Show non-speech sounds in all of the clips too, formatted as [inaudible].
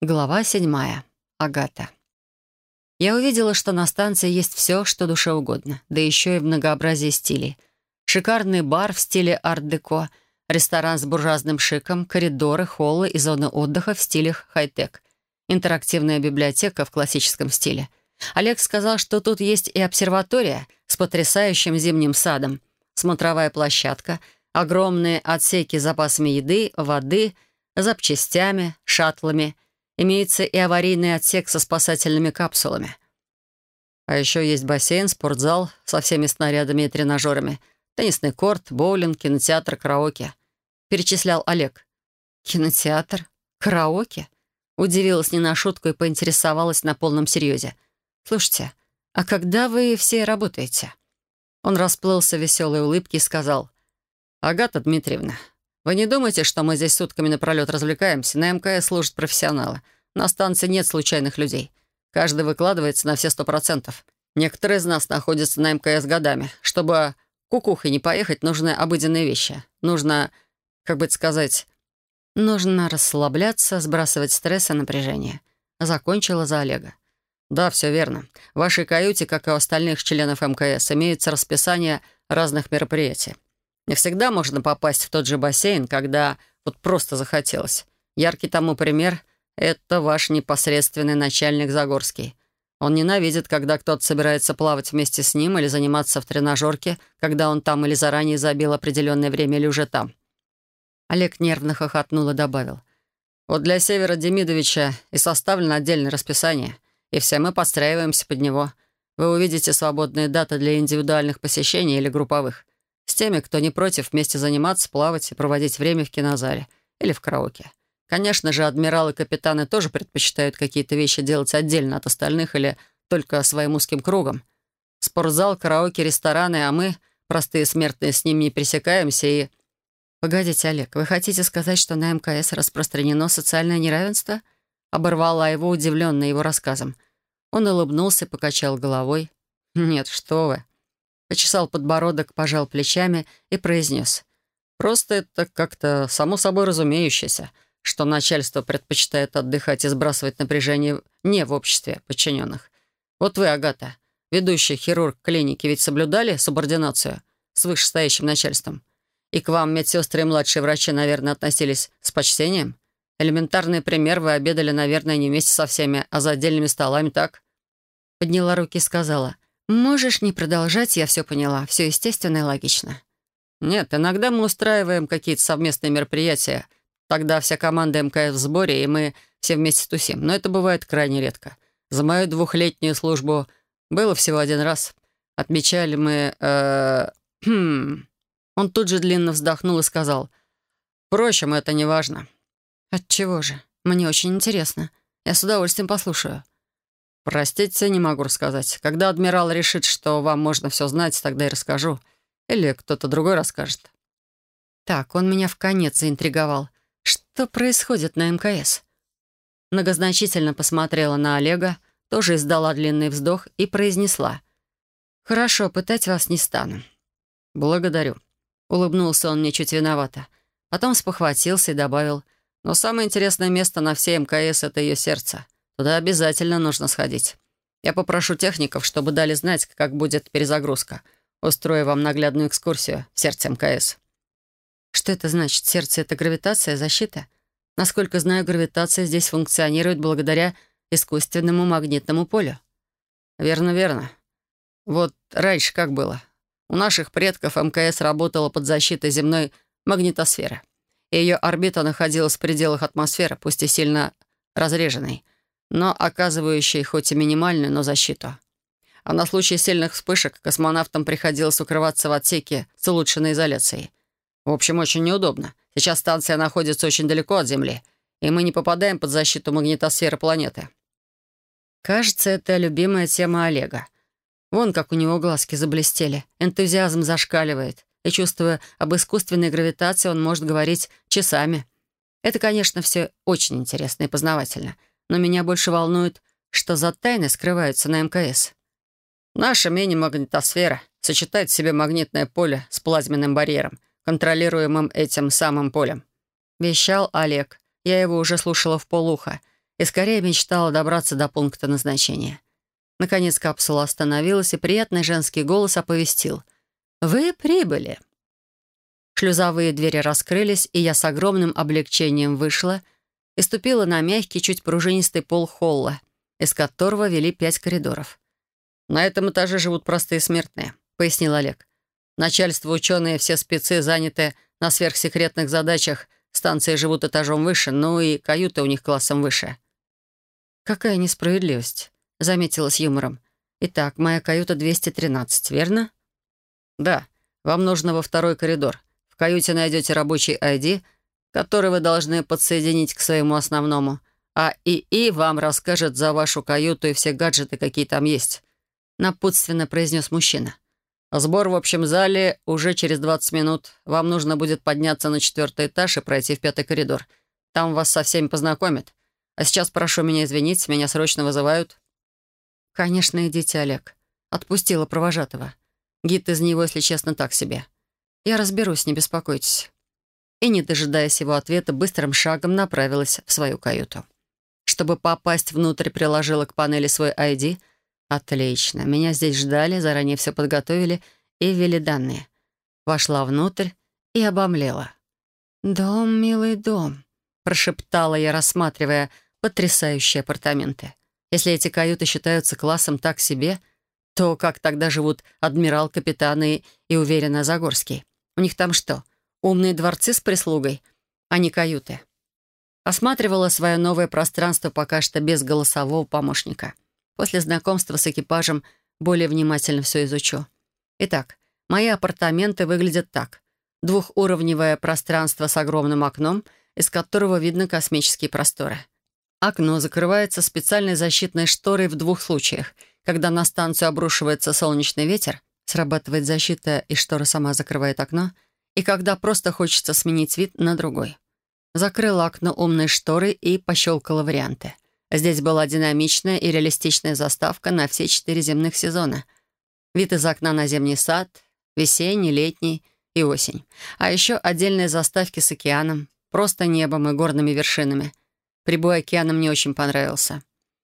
Глава седьмая. Агата. Я увидела, что на станции есть все, что душе угодно, да еще и в многообразии стилей. Шикарный бар в стиле арт-деко, ресторан с буржуазным шиком, коридоры, холлы и зоны отдыха в стилях хай-тек, интерактивная библиотека в классическом стиле. Олег сказал, что тут есть и обсерватория с потрясающим зимним садом, смотровая площадка, огромные отсеки с запасами еды, воды, запчастями, шаттлами — Имеется и аварийный отсек со спасательными капсулами. А еще есть бассейн, спортзал со всеми снарядами и тренажерами, теннисный корт, боулинг, кинотеатр, караоке. Перечислял Олег. «Кинотеатр? Караоке?» Удивилась не на шутку и поинтересовалась на полном серьезе. «Слушайте, а когда вы все работаете?» Он расплылся в веселой улыбке и сказал. «Агата Дмитриевна, вы не думайте, что мы здесь сутками напролет развлекаемся. На МКС служат профессионалы. На станции нет случайных людей. Каждый выкладывается на все сто процентов. Некоторые из нас находятся на МКС годами. Чтобы кукухой не поехать, нужны обыденные вещи. Нужно, как бы это сказать... Нужно расслабляться, сбрасывать стресс и напряжение. Закончила за Олега. «Да, все верно. В вашей каюте, как и у остальных членов МКС, имеется расписание разных мероприятий. Не всегда можно попасть в тот же бассейн, когда вот просто захотелось. Яркий тому пример — это ваш непосредственный начальник Загорский. Он ненавидит, когда кто-то собирается плавать вместе с ним или заниматься в тренажерке, когда он там или заранее забил определенное время или уже там. Олег нервно хохотнул и добавил. «Вот для Севера Демидовича и составлено отдельное расписание, и все мы подстраиваемся под него. Вы увидите свободные даты для индивидуальных посещений или групповых с теми, кто не против вместе заниматься, плавать и проводить время в кинозале или в караоке. Конечно же, адмиралы и капитаны тоже предпочитают какие-то вещи делать отдельно от остальных или только своим узким кругом. Спортзал, караоке, рестораны, а мы, простые смертные, с ним не пересекаемся и... «Погодите, Олег, вы хотите сказать, что на МКС распространено социальное неравенство?» Оборвала его, удивленная его рассказом. Он улыбнулся покачал головой. «Нет, что вы. Почесал подбородок, пожал плечами и произнес. «Просто это как-то само собой разумеющееся, что начальство предпочитает отдыхать и сбрасывать напряжение не в обществе подчиненных. Вот вы, Агата, ведущий хирург клиники, ведь соблюдали субординацию с вышестоящим начальством? И к вам медсестры и младшие врачи, наверное, относились с почтением? Элементарный пример, вы обедали, наверное, не вместе со всеми, а за отдельными столами, так?» Подняла руки и сказала — «Можешь не продолжать, я все поняла. Все естественно и логично». «Нет, иногда мы устраиваем какие-то совместные мероприятия. Тогда вся команда МКС в сборе, и мы все вместе тусим. Но это бывает крайне редко. За мою двухлетнюю службу было всего один раз. Отмечали мы... Э. [clears throat] Он тут же длинно вздохнул и сказал. «Впрочем, это не важно». «Отчего же? Мне очень интересно. Я с удовольствием послушаю». «Простите, не могу рассказать. Когда адмирал решит, что вам можно все знать, тогда и расскажу. Или кто-то другой расскажет». Так, он меня в конец заинтриговал. Что происходит на МКС? Многозначительно посмотрела на Олега, тоже издала длинный вздох и произнесла. «Хорошо, пытать вас не стану». «Благодарю». Улыбнулся он мне чуть виновато. Потом спохватился и добавил. «Но самое интересное место на всей МКС — это ее сердце». Туда обязательно нужно сходить. Я попрошу техников, чтобы дали знать, как будет перезагрузка. Устрою вам наглядную экскурсию в сердце МКС». «Что это значит? Сердце — это гравитация, защита?» Насколько знаю, гравитация здесь функционирует благодаря искусственному магнитному полю. Верно, верно. Вот раньше как было. У наших предков МКС работала под защитой земной магнитосферы. Ее орбита находилась в пределах атмосферы, пусть и сильно разреженной но оказывающей хоть и минимальную, но защиту. А на случай сильных вспышек космонавтам приходилось укрываться в отсеке с улучшенной изоляцией. В общем, очень неудобно. Сейчас станция находится очень далеко от Земли, и мы не попадаем под защиту магнитосферы планеты. Кажется, это любимая тема Олега. Вон как у него глазки заблестели, энтузиазм зашкаливает, и, чувствуя об искусственной гравитации, он может говорить часами. Это, конечно, все очень интересно и познавательно — но меня больше волнует, что за тайны скрываются на МКС. Наша мини-магнитосфера сочетает в себе магнитное поле с плазменным барьером, контролируемым этим самым полем. Вещал Олег. Я его уже слушала в полуха. и скорее мечтала добраться до пункта назначения. Наконец капсула остановилась, и приятный женский голос оповестил. «Вы прибыли». Шлюзовые двери раскрылись, и я с огромным облегчением вышла и ступила на мягкий, чуть пружинистый пол холла, из которого вели пять коридоров. «На этом этаже живут простые смертные», — пояснил Олег. «Начальство, ученые, все спецы заняты на сверхсекретных задачах, станции живут этажом выше, ну и каюты у них классом выше». «Какая несправедливость», — заметила с юмором. «Итак, моя каюта 213, верно?» «Да. Вам нужно во второй коридор. В каюте найдете рабочий ID, который вы должны подсоединить к своему основному, а ИИ вам расскажет за вашу каюту и все гаджеты, какие там есть», — напутственно произнес мужчина. «Сбор в общем зале уже через 20 минут. Вам нужно будет подняться на четвертый этаж и пройти в пятый коридор. Там вас со всеми познакомят. А сейчас прошу меня извинить, меня срочно вызывают». «Конечно, идите, Олег». Отпустила провожатого. Гид из него, если честно, так себе. Я разберусь, не беспокойтесь. И, не дожидаясь его ответа, быстрым шагом направилась в свою каюту. Чтобы попасть внутрь, приложила к панели свой ID. Отлично. Меня здесь ждали, заранее все подготовили и ввели данные. Вошла внутрь и обомлела. «Дом, милый дом», — прошептала я, рассматривая потрясающие апартаменты. Если эти каюты считаются классом так себе, то как тогда живут адмирал, капитаны и, уверенно, Загорский? У них там что, умные дворцы с прислугой, а не каюты? Осматривала свое новое пространство пока что без голосового помощника. После знакомства с экипажем более внимательно все изучу. Итак, мои апартаменты выглядят так. Двухуровневое пространство с огромным окном, из которого видно космические просторы — Окно закрывается специальной защитной шторой в двух случаях. Когда на станцию обрушивается солнечный ветер, срабатывает защита, и штора сама закрывает окно, и когда просто хочется сменить вид на другой. Закрыла окно умной шторой и пощелкала варианты. Здесь была динамичная и реалистичная заставка на все четыре земных сезона. Вид из окна на зимний сад, весенний, летний и осень. А еще отдельные заставки с океаном, просто небом и горными вершинами — Прибой океана мне очень понравился.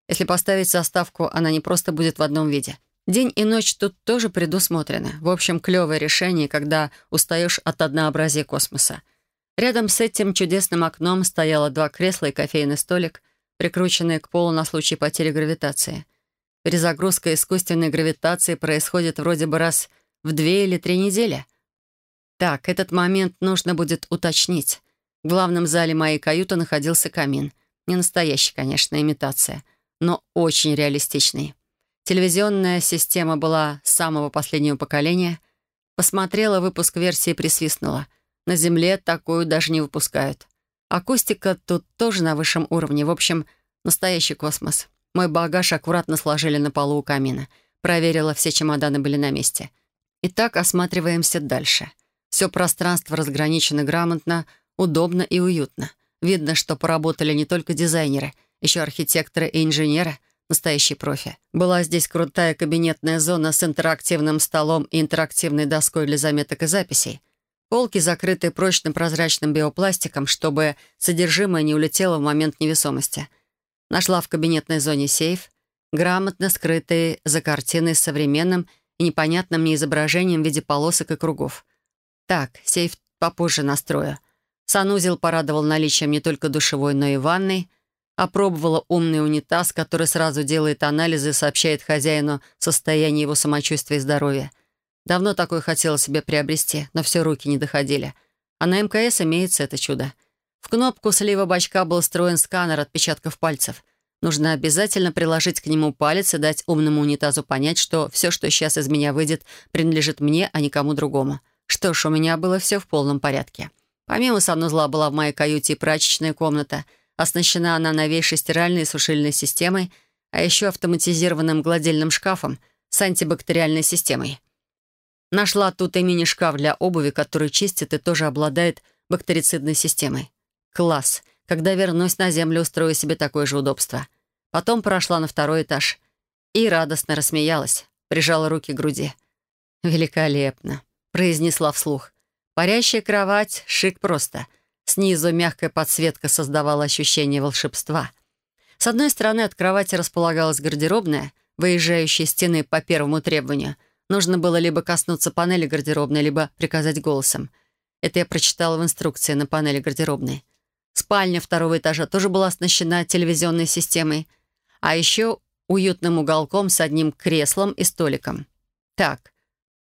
Если поставить заставку, она не просто будет в одном виде. День и ночь тут тоже предусмотрены. В общем, клевое решение, когда устаешь от однообразия космоса. Рядом с этим чудесным окном стояло два кресла и кофейный столик, прикрученные к полу на случай потери гравитации. Перезагрузка искусственной гравитации происходит вроде бы раз в две или три недели. Так, этот момент нужно будет уточнить. В главном зале моей каюты находился камин — не настоящий, конечно, имитация, но очень реалистичный. Телевизионная система была самого последнего поколения. Посмотрела выпуск версии и присвистнула. На Земле такую даже не выпускают. Акустика тут тоже на высшем уровне. В общем, настоящий космос. Мой багаж аккуратно сложили на полу у камина. Проверила, все чемоданы были на месте. Итак, осматриваемся дальше. Все пространство разграничено грамотно, удобно и уютно — Видно, что поработали не только дизайнеры, еще архитекторы и инженеры, настоящие профи. Была здесь крутая кабинетная зона с интерактивным столом и интерактивной доской для заметок и записей. Полки закрыты прочным прозрачным биопластиком, чтобы содержимое не улетело в момент невесомости. Нашла в кабинетной зоне сейф, грамотно скрытый за картиной с современным и непонятным мне изображением в виде полосок и кругов. Так, сейф попозже настрою. Санузел порадовал наличием не только душевой, но и ванной. Опробовала умный унитаз, который сразу делает анализы и сообщает хозяину состояние его самочувствия и здоровья. Давно такое хотела себе приобрести, но все руки не доходили. А на МКС имеется это чудо. В кнопку слива бачка был встроен сканер отпечатков пальцев. Нужно обязательно приложить к нему палец и дать умному унитазу понять, что все, что сейчас из меня выйдет, принадлежит мне, а никому другому. Что ж, у меня было все в полном порядке. Помимо санузла была в моей каюте и прачечная комната. Оснащена она новейшей стиральной и сушильной системой, а еще автоматизированным гладильным шкафом с антибактериальной системой. Нашла тут и мини-шкаф для обуви, который чистит и тоже обладает бактерицидной системой. Класс. Когда вернусь на Землю, устрою себе такое же удобство. Потом прошла на второй этаж и радостно рассмеялась, прижала руки к груди. «Великолепно», — произнесла вслух. Парящая кровать — шик просто. Снизу мягкая подсветка создавала ощущение волшебства. С одной стороны от кровати располагалась гардеробная, выезжающая стены по первому требованию. Нужно было либо коснуться панели гардеробной, либо приказать голосом. Это я прочитала в инструкции на панели гардеробной. Спальня второго этажа тоже была оснащена телевизионной системой, а еще уютным уголком с одним креслом и столиком. Так,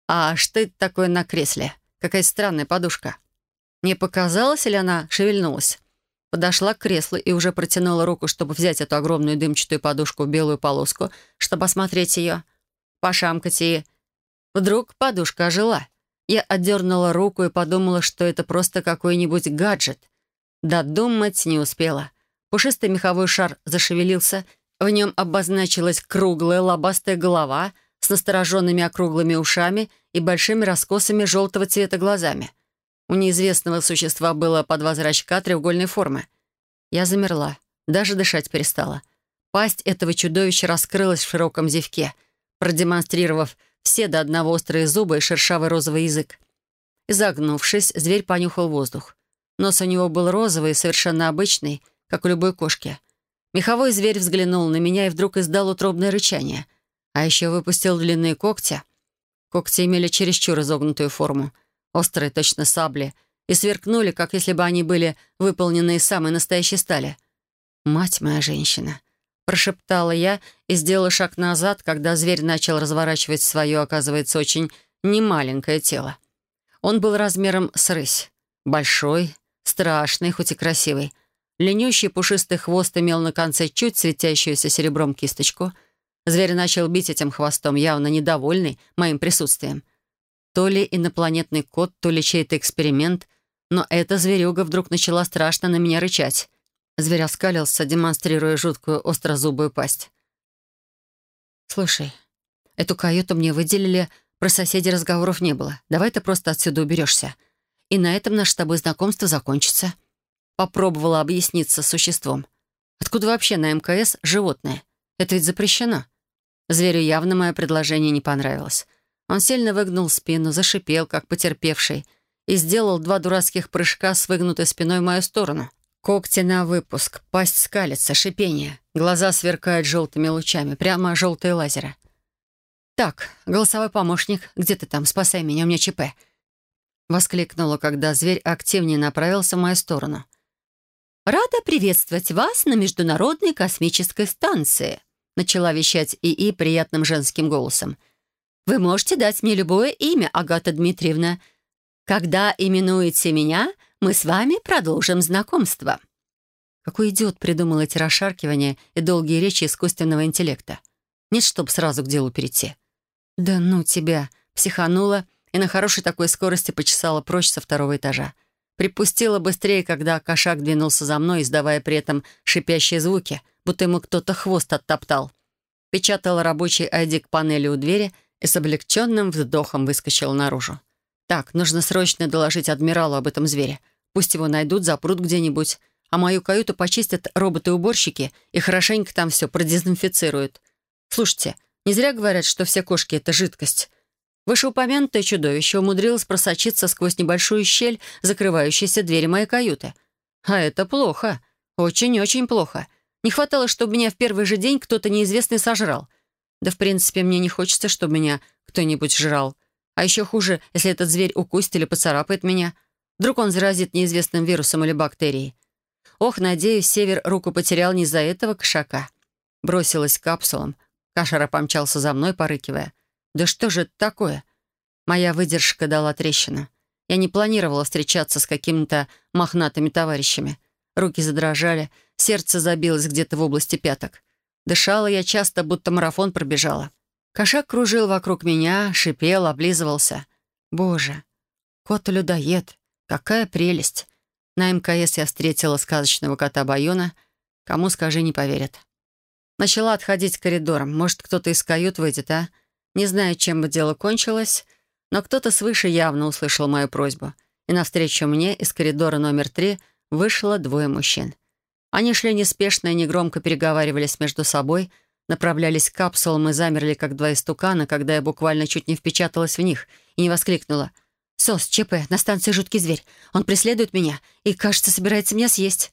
а что это такое на кресле? Какая странная подушка. Не показалось, или она шевельнулась? Подошла к креслу и уже протянула руку, чтобы взять эту огромную дымчатую подушку в белую полоску, чтобы осмотреть ее, пошамкать и... Вдруг подушка ожила. Я отдернула руку и подумала, что это просто какой-нибудь гаджет. Додумать не успела. Пушистый меховой шар зашевелился, в нем обозначилась круглая лобастая голова с настороженными округлыми ушами и большими раскосами желтого цвета глазами. У неизвестного существа было по два зрачка треугольной формы. Я замерла, даже дышать перестала. Пасть этого чудовища раскрылась в широком зевке, продемонстрировав все до одного острые зубы и шершавый розовый язык. Изогнувшись, зверь понюхал воздух. Нос у него был розовый и совершенно обычный, как у любой кошки. Меховой зверь взглянул на меня и вдруг издал утробное рычание. А еще выпустил длинные когти. Когти имели чересчур изогнутую форму, острые, точно сабли, и сверкнули, как если бы они были выполнены из самой настоящей стали. «Мать моя женщина!» Прошептала я и сделала шаг назад, когда зверь начал разворачивать свое, оказывается, очень немаленькое тело. Он был размером с рысь. Большой, страшный, хоть и красивый. Ленющий пушистый хвост имел на конце чуть светящуюся серебром кисточку. Зверь начал бить этим хвостом, явно недовольный моим присутствием. То ли инопланетный кот, то ли чей-то эксперимент, но эта зверюга вдруг начала страшно на меня рычать. Зверь оскалился, демонстрируя жуткую острозубую пасть. «Слушай, эту каюту мне выделили, про соседей разговоров не было. Давай ты просто отсюда уберешься. И на этом наше с тобой знакомство закончится». Попробовала объясниться с существом. «Откуда вообще на МКС животное? Это ведь запрещено». Зверю явно мое предложение не понравилось. Он сильно выгнул спину, зашипел, как потерпевший, и сделал два дурацких прыжка с выгнутой спиной в мою сторону. Когти на выпуск, пасть скалится, шипение. Глаза сверкают желтыми лучами, прямо желтые лазеры. «Так, голосовой помощник, где ты там? Спасай меня, у меня ЧП». Воскликнула, когда зверь активнее направился в мою сторону. «Рада приветствовать вас на Международной космической станции», начала вещать ИИ приятным женским голосом. «Вы можете дать мне любое имя, Агата Дмитриевна. Когда именуете меня, мы с вами продолжим знакомство». Какой идиот придумал эти расшаркивания и долгие речи искусственного интеллекта? Нет, чтоб сразу к делу перейти. «Да ну тебя!» Психанула и на хорошей такой скорости почесала прочь со второго этажа. Припустила быстрее, когда кошак двинулся за мной, издавая при этом шипящие звуки, будто ему кто-то хвост оттоптал. Печатала рабочий айди к панели у двери и с облегченным вздохом выскочила наружу. «Так, нужно срочно доложить адмиралу об этом звере. Пусть его найдут, запрут где-нибудь, а мою каюту почистят роботы-уборщики и хорошенько там все продезинфицируют. Слушайте, не зря говорят, что все кошки — это жидкость. Вышеупомянутое чудовище умудрилось просочиться сквозь небольшую щель, закрывающуюся двери моей каюты. А это плохо. Очень-очень плохо. Не хватало, чтобы меня в первый же день кто-то неизвестный сожрал. Да, в принципе, мне не хочется, чтобы меня кто-нибудь жрал. А еще хуже, если этот зверь укусит или поцарапает меня. Вдруг он заразит неизвестным вирусом или бактерией. Ох, надеюсь, Север руку потерял не из-за этого кошака. Бросилась к капсулам. Кашара помчался за мной, порыкивая. «Да что же это такое?» Моя выдержка дала трещину. Я не планировала встречаться с какими-то мохнатыми товарищами. Руки задрожали, сердце забилось где-то в области пяток. Дышала я часто, будто марафон пробежала. Кошак кружил вокруг меня, шипел, облизывался. Боже, кот-людоед, какая прелесть! На МКС я встретила сказочного кота Байона. Кому скажи, не поверят. Начала отходить коридором. Может, кто-то из кают выйдет, а? Не знаю, чем бы дело кончилось, но кто-то свыше явно услышал мою просьбу. И навстречу мне из коридора номер три вышло двое мужчин. Они шли неспешно и негромко переговаривались между собой — направлялись к капсулам и замерли, как два истукана, когда я буквально чуть не впечаталась в них и не воскликнула. «СОС, ЧП, на станции жуткий зверь. Он преследует меня и, кажется, собирается меня съесть».